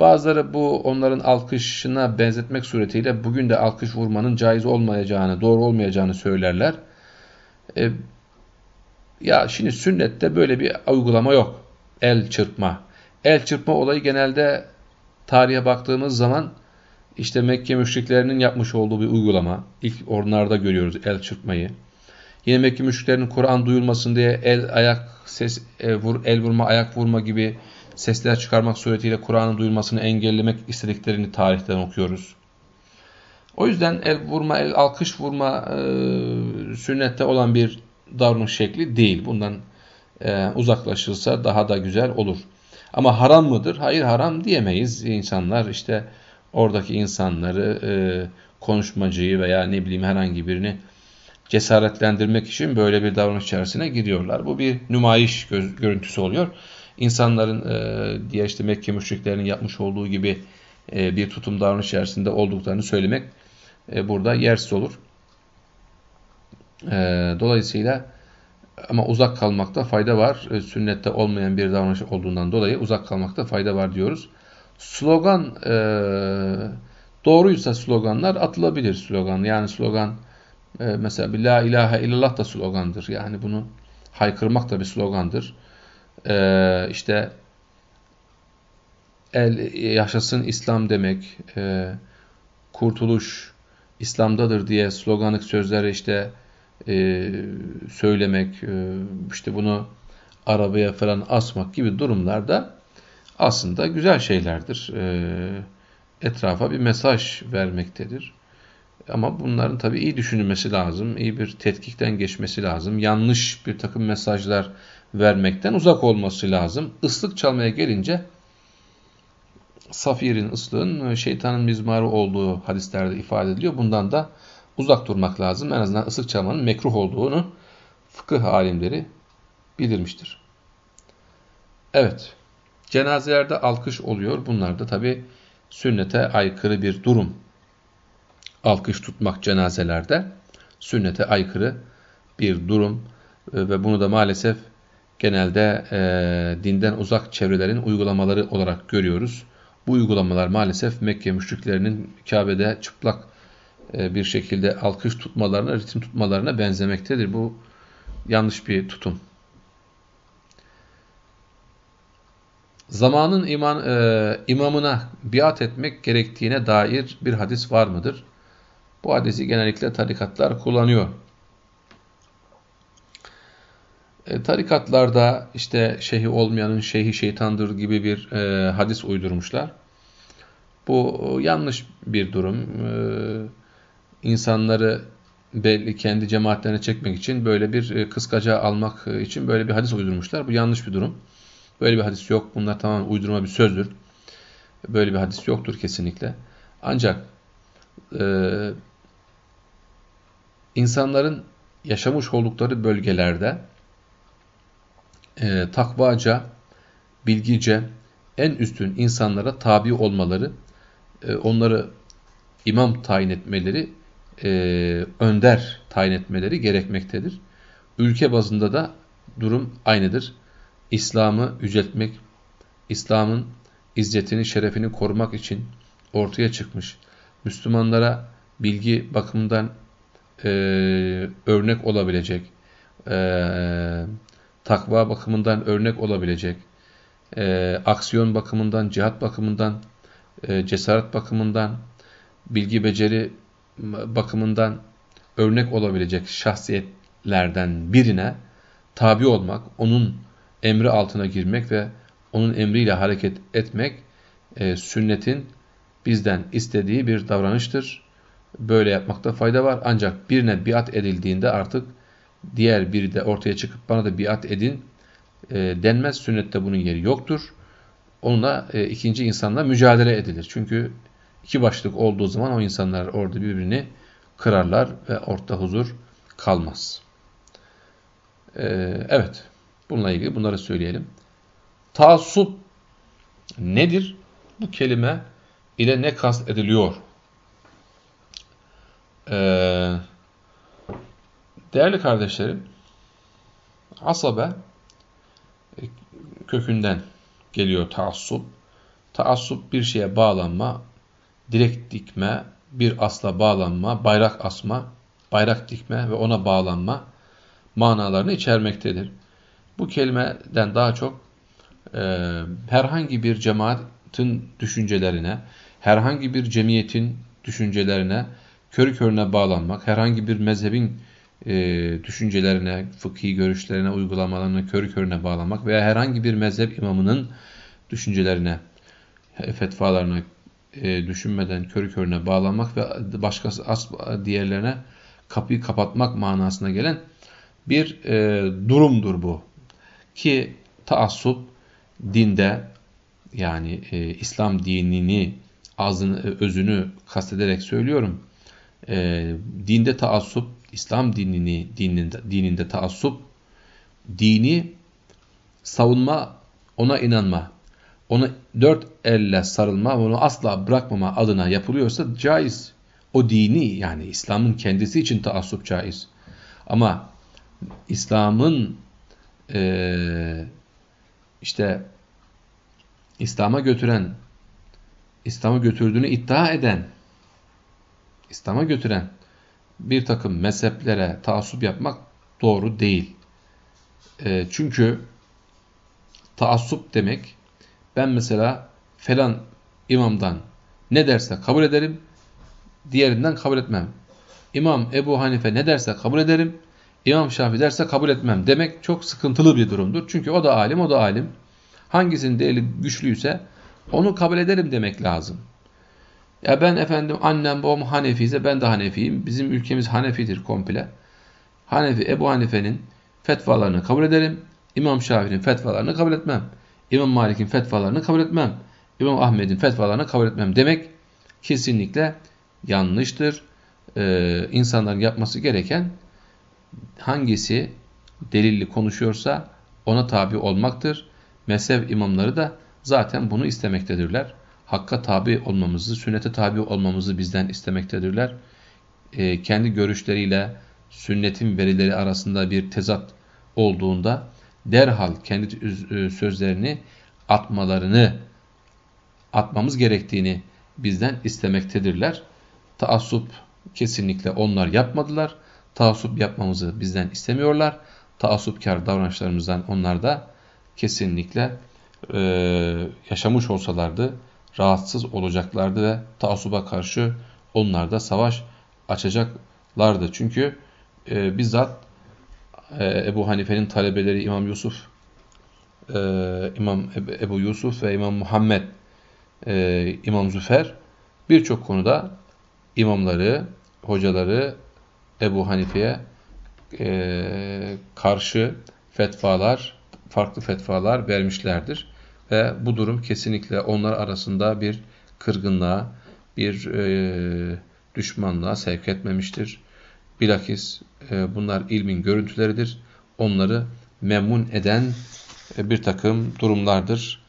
Bazıları bu onların alkışına benzetmek suretiyle bugün de alkış vurmanın caiz olmayacağını, doğru olmayacağını söylerler. E, ya şimdi sünnette böyle bir uygulama yok. El çırpma. El çırpma olayı genelde tarihe baktığımız zaman işte Mekke müşriklerinin yapmış olduğu bir uygulama. İlk onlarda görüyoruz el çırpmayı. Yine Mekke müşriklerinin Kur'an duyulmasın diye el ayak ses e, vur, el vurma ayak vurma gibi sesler çıkarmak suretiyle Kur'an'ın duyulmasını engellemek istediklerini tarihten okuyoruz. O yüzden el vurma, el alkış vurma e, sünnette olan bir davranış şekli değil. Bundan e, uzaklaşılsa daha da güzel olur. Ama haram mıdır? Hayır haram diyemeyiz. İnsanlar işte oradaki insanları e, konuşmacıyı veya ne bileyim herhangi birini cesaretlendirmek için böyle bir davranış içerisine giriyorlar. Bu bir nümayiş görüntüsü oluyor. İnsanların e, diğer işte Mekke müşriklerinin yapmış olduğu gibi e, bir tutum davranış içerisinde olduklarını söylemek e, burada yersiz olur. E, dolayısıyla ama uzak kalmakta fayda var. E, sünnette olmayan bir davranış olduğundan dolayı uzak kalmakta fayda var diyoruz. Slogan e, doğruysa sloganlar atılabilir slogan. Yani slogan e, mesela bir la ilahe illallah da slogandır. Yani bunu haykırmak da bir slogandır. E, işte el yaşasın İslam demek, e, kurtuluş İslam'dadır diye sloganlık sözleri işte e, söylemek, e, işte bunu arabaya falan asmak gibi durumlarda aslında güzel şeylerdir. E, etrafa bir mesaj vermektedir. Ama bunların tabii iyi düşünülmesi lazım, iyi bir tetkikten geçmesi lazım. Yanlış bir takım mesajlar vermekten uzak olması lazım. Islık çalmaya gelince Safir'in ıslığın şeytanın mizmarı olduğu hadislerde ifade ediliyor. Bundan da uzak durmak lazım. En azından ıslık çalmanın mekruh olduğunu fıkıh alimleri bildirmiştir. Evet, cenazelerde alkış oluyor. Bunlar da tabi sünnete aykırı bir durum. Alkış tutmak cenazelerde sünnete aykırı bir durum ve bunu da maalesef genelde e, dinden uzak çevrelerin uygulamaları olarak görüyoruz. Bu uygulamalar maalesef Mekke müşriklerinin Kabe'de çıplak e, bir şekilde alkış tutmalarına, ritim tutmalarına benzemektedir. Bu yanlış bir tutum. Zamanın iman, e, imamına biat etmek gerektiğine dair bir hadis var mıdır? Bu hadisi genellikle tarikatlar kullanıyor. E, tarikatlarda işte şeyhi olmayanın şeyhi şeytandır gibi bir e, hadis uydurmuşlar. Bu yanlış bir durum. E, insanları belli kendi cemaatlerine çekmek için böyle bir e, kıskaca almak için böyle bir hadis uydurmuşlar. Bu yanlış bir durum. Böyle bir hadis yok. Bunlar tamamen uydurma bir sözdür. Böyle bir hadis yoktur kesinlikle. Ancak e, insanların yaşamış oldukları bölgelerde e, takvaca, bilgice, en üstün insanlara tabi olmaları, e, onları imam tayin etmeleri, e, önder tayin etmeleri gerekmektedir. Ülke bazında da durum aynıdır. İslam'ı yüceltmek, İslam'ın izzetini, şerefini korumak için ortaya çıkmış. Müslümanlara bilgi bakımından e, örnek olabilecek, e, takva bakımından örnek olabilecek, e, aksiyon bakımından, cihat bakımından, e, cesaret bakımından, bilgi beceri bakımından örnek olabilecek şahsiyetlerden birine tabi olmak, onun emri altına girmek ve onun emriyle hareket etmek e, sünnetin bizden istediği bir davranıştır. Böyle yapmakta fayda var. Ancak birine biat edildiğinde artık diğer biri de ortaya çıkıp bana da biat edin e, denmez. Sünnette bunun yeri yoktur. Onunla e, ikinci insanla mücadele edilir. Çünkü iki başlık olduğu zaman o insanlar orada birbirini kırarlar ve orta huzur kalmaz. E, evet. Bununla ilgili bunları söyleyelim. Taassup nedir? Bu kelime ile ne kast ediliyor? Ee, değerli kardeşlerim, asabe e, kökünden geliyor taassup. Taassup bir şeye bağlanma, direkt dikme, bir asla bağlanma, bayrak asma, bayrak dikme ve ona bağlanma manalarını içermektedir. Bu kelimeden daha çok e, herhangi bir cemaatin düşüncelerine, herhangi bir cemiyetin düşüncelerine körü körüne bağlanmak, herhangi bir mezhebin e, düşüncelerine, fıkhi görüşlerine, uygulamalarına körü körüne bağlanmak veya herhangi bir mezhep imamının düşüncelerine, fetvalarına e, düşünmeden körü körüne bağlanmak ve başkası as, diğerlerine kapıyı kapatmak manasına gelen bir e, durumdur bu. Ki taassup dinde yani e, İslam dinini ağzını, özünü kastederek söylüyorum. E, dinde taassup, İslam dinini dininde, dininde taassup, dini savunma, ona inanma, ona dört elle sarılma, onu asla bırakmama adına yapılıyorsa caiz. O dini yani İslam'ın kendisi için taassup caiz. Ama İslam'ın e, işte İslam'a götüren, İslam'a götürdüğünü iddia eden, İslam'a götüren bir takım mezheplere taassup yapmak doğru değil. E, çünkü taassup demek, ben mesela falan imamdan ne derse kabul ederim, diğerinden kabul etmem. İmam Ebu Hanife ne derse kabul ederim, İmam Şafii derse kabul etmem demek çok sıkıntılı bir durumdur. Çünkü o da alim, o da alim. Hangisinin delili güçlüyse onu kabul ederim demek lazım. Ya ben efendim annem babam Hanefi ise ben de Hanefiyim. Bizim ülkemiz Hanefidir komple. Hanefi Ebu Hanife'nin fetvalarını kabul ederim. İmam Şafii'nin fetvalarını kabul etmem. İmam Malik'in fetvalarını kabul etmem. İmam Ahmet'in fetvalarını kabul etmem demek kesinlikle yanlıştır. Ee, insanların yapması gereken hangisi delilli konuşuyorsa ona tabi olmaktır. Mezhep imamları da zaten bunu istemektedirler. Hakka tabi olmamızı, sünnete tabi olmamızı bizden istemektedirler. E, kendi görüşleriyle sünnetin verileri arasında bir tezat olduğunda derhal kendi e, sözlerini atmalarını atmamız gerektiğini bizden istemektedirler. Taassup kesinlikle onlar yapmadılar. Taassup yapmamızı bizden istemiyorlar. Taassupkar davranışlarımızdan onlar da kesinlikle e, yaşamış olsalardı rahatsız olacaklardı ve taassuba karşı onlar da savaş açacaklardı. Çünkü e, bizzat e, Ebu Hanife'nin talebeleri İmam Yusuf, e, İmam Ebu Yusuf ve İmam Muhammed, e, İmam Züfer birçok konuda imamları, hocaları Ebu Hanife'ye e, karşı fetvalar farklı fetvalar vermişlerdir. Ve bu durum kesinlikle onlar arasında bir kırgınlığa, bir e, düşmanlığa sevk etmemiştir. Bilakis e, bunlar ilmin görüntüleridir. Onları memnun eden e, bir takım durumlardır.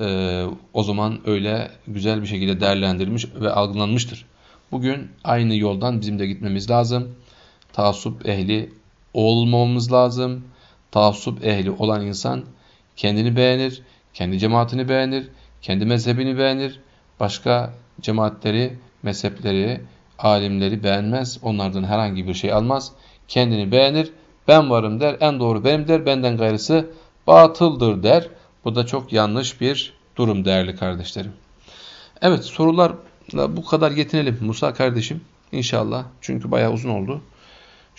E, o zaman öyle güzel bir şekilde değerlendirilmiş ve algılanmıştır. Bugün aynı yoldan bizim de gitmemiz lazım. Taassup ehli olmamamız lazım. Taassup ehli olan insan kendini beğenir, kendi cemaatini beğenir, kendi mezhebini beğenir. Başka cemaatleri, mezhepleri, alimleri beğenmez. Onlardan herhangi bir şey almaz. Kendini beğenir. Ben varım der. En doğru benim der. Benden gayrısı batıldır der. Bu da çok yanlış bir durum değerli kardeşlerim. Evet sorularla bu kadar yetinelim Musa kardeşim. İnşallah. Çünkü bayağı uzun oldu.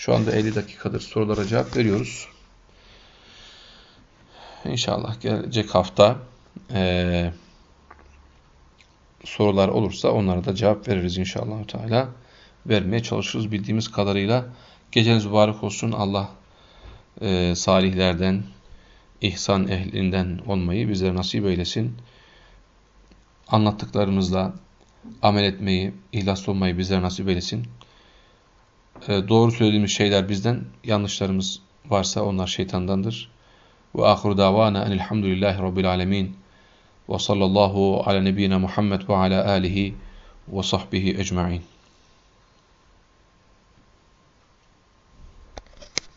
Şu anda 50 dakikadır sorulara cevap veriyoruz. İnşallah gelecek hafta e, sorular olursa onlara da cevap veririz inşallah Teala. Vermeye çalışırız bildiğimiz kadarıyla. Geceniz mübarek olsun. Allah e, salihlerden, ihsan ehlinden olmayı bize nasip eylesin. Anlattıklarımızla amel etmeyi, ihlaslı olmayı bize nasip eylesin. E, doğru söylediğimiz şeyler bizden, yanlışlarımız varsa onlar şeytandandır. Ve ahiru davana enilhamdülillahi rabbil alemin. Ve sallallahu ala nebiyyina Muhammed ve ala alihi ve sahbihi ecma'in.